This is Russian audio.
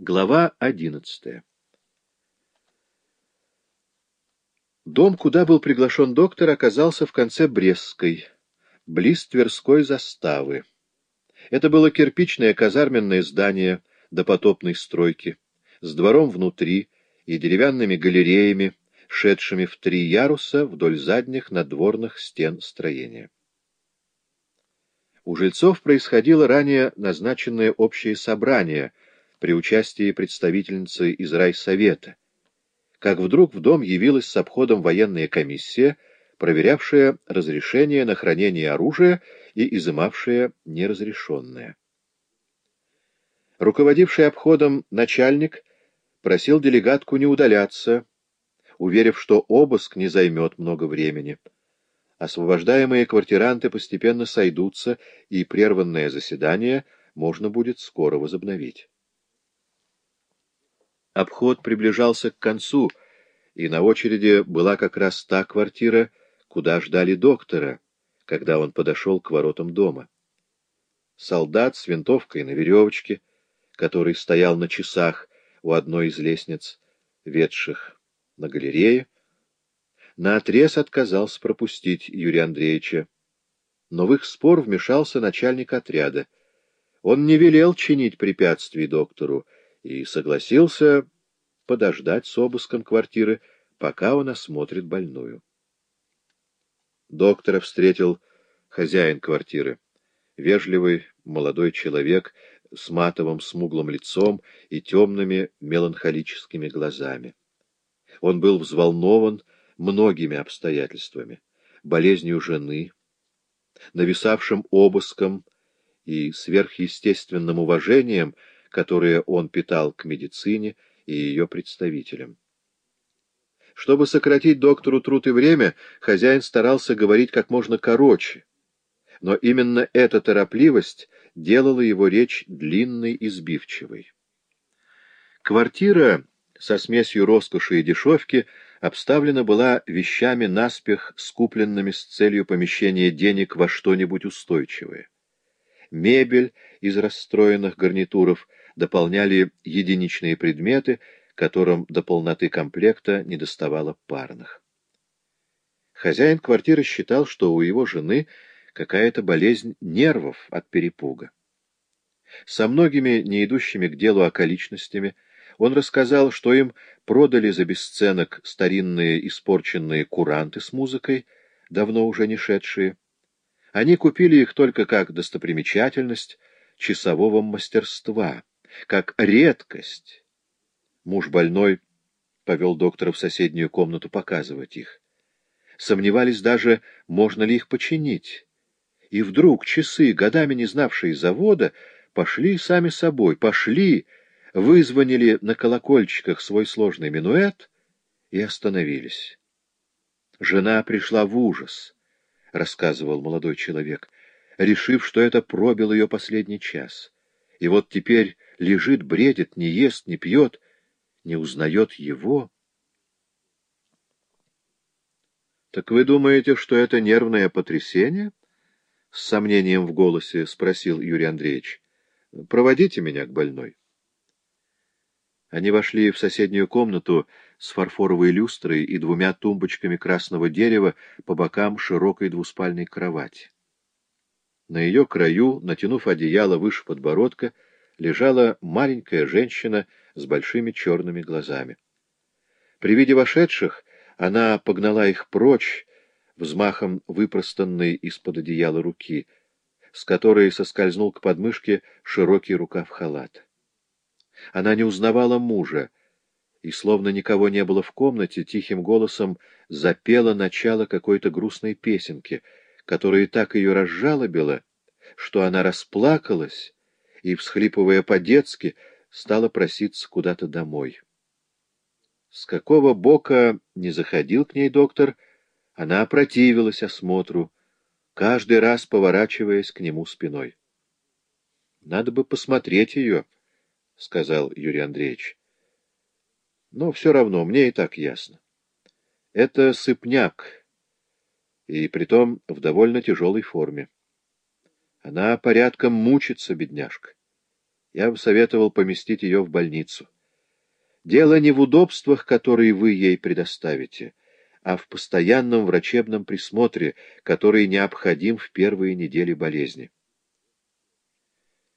Глава одиннадцатая Дом, куда был приглашен доктор, оказался в конце Брестской, близ Тверской заставы. Это было кирпичное казарменное здание допотопной стройки, с двором внутри и деревянными галереями, шедшими в три яруса вдоль задних надворных стен строения. У жильцов происходило ранее назначенное общее собрание — при участии представительницы из райсовета, как вдруг в дом явилась с обходом военная комиссия, проверявшая разрешение на хранение оружия и изымавшая неразрешенное. Руководивший обходом начальник просил делегатку не удаляться, уверив, что обыск не займет много времени. Освобождаемые квартиранты постепенно сойдутся, и прерванное заседание можно будет скоро возобновить. Обход приближался к концу, и на очереди была как раз та квартира, куда ждали доктора, когда он подошел к воротам дома. Солдат с винтовкой на веревочке, который стоял на часах у одной из лестниц, ведших на галерее, наотрез отказался пропустить Юрия Андреевича. Но в их спор вмешался начальник отряда. Он не велел чинить препятствий доктору, и согласился подождать с обыском квартиры, пока он осмотрит больную. Доктора встретил хозяин квартиры, вежливый молодой человек с матовым смуглым лицом и темными меланхолическими глазами. Он был взволнован многими обстоятельствами, болезнью жены, нависавшим обыском и сверхъестественным уважением, которое он питал к медицине и ее представителям. Чтобы сократить доктору труд и время, хозяин старался говорить как можно короче, но именно эта торопливость делала его речь длинной и сбивчивой. Квартира со смесью роскоши и дешевки обставлена была вещами наспех скупленными с целью помещения денег во что-нибудь устойчивое. Мебель из расстроенных гарнитуров дополняли единичные предметы, которым до полноты комплекта недоставало парных. Хозяин квартиры считал, что у его жены какая-то болезнь нервов от перепуга. Со многими не идущими к делу околичностями он рассказал, что им продали за бесценок старинные испорченные куранты с музыкой, давно уже не шедшие, они купили их только как достопримечательность часового мастерства, как редкость. Муж больной повел доктора в соседнюю комнату показывать их. Сомневались даже, можно ли их починить. И вдруг часы, годами не знавшие завода, пошли сами собой, пошли, вызвонили на колокольчиках свой сложный минуэт и остановились. Жена пришла в ужас —— рассказывал молодой человек, решив, что это пробил ее последний час. И вот теперь лежит, бредит, не ест, не пьет, не узнает его. — Так вы думаете, что это нервное потрясение? — с сомнением в голосе спросил Юрий Андреевич. — Проводите меня к больной. Они вошли в соседнюю комнату с фарфоровой люстрой и двумя тумбочками красного дерева по бокам широкой двуспальной кровати. На ее краю, натянув одеяло выше подбородка, лежала маленькая женщина с большими черными глазами. При виде вошедших она погнала их прочь взмахом выпростанной из-под одеяла руки, с которой соскользнул к подмышке широкий рукав халата. Она не узнавала мужа, и, словно никого не было в комнате, тихим голосом запела начало какой-то грустной песенки, которая так ее разжалобила, что она расплакалась и, всхлипывая по-детски, стала проситься куда-то домой. С какого бока не заходил к ней доктор, она опротивилась осмотру, каждый раз поворачиваясь к нему спиной. Надо бы посмотреть ее, —— сказал Юрий Андреевич. Но все равно, мне и так ясно. Это сыпняк, и притом в довольно тяжелой форме. Она порядком мучится, бедняжка. Я бы советовал поместить ее в больницу. Дело не в удобствах, которые вы ей предоставите, а в постоянном врачебном присмотре, который необходим в первые недели болезни.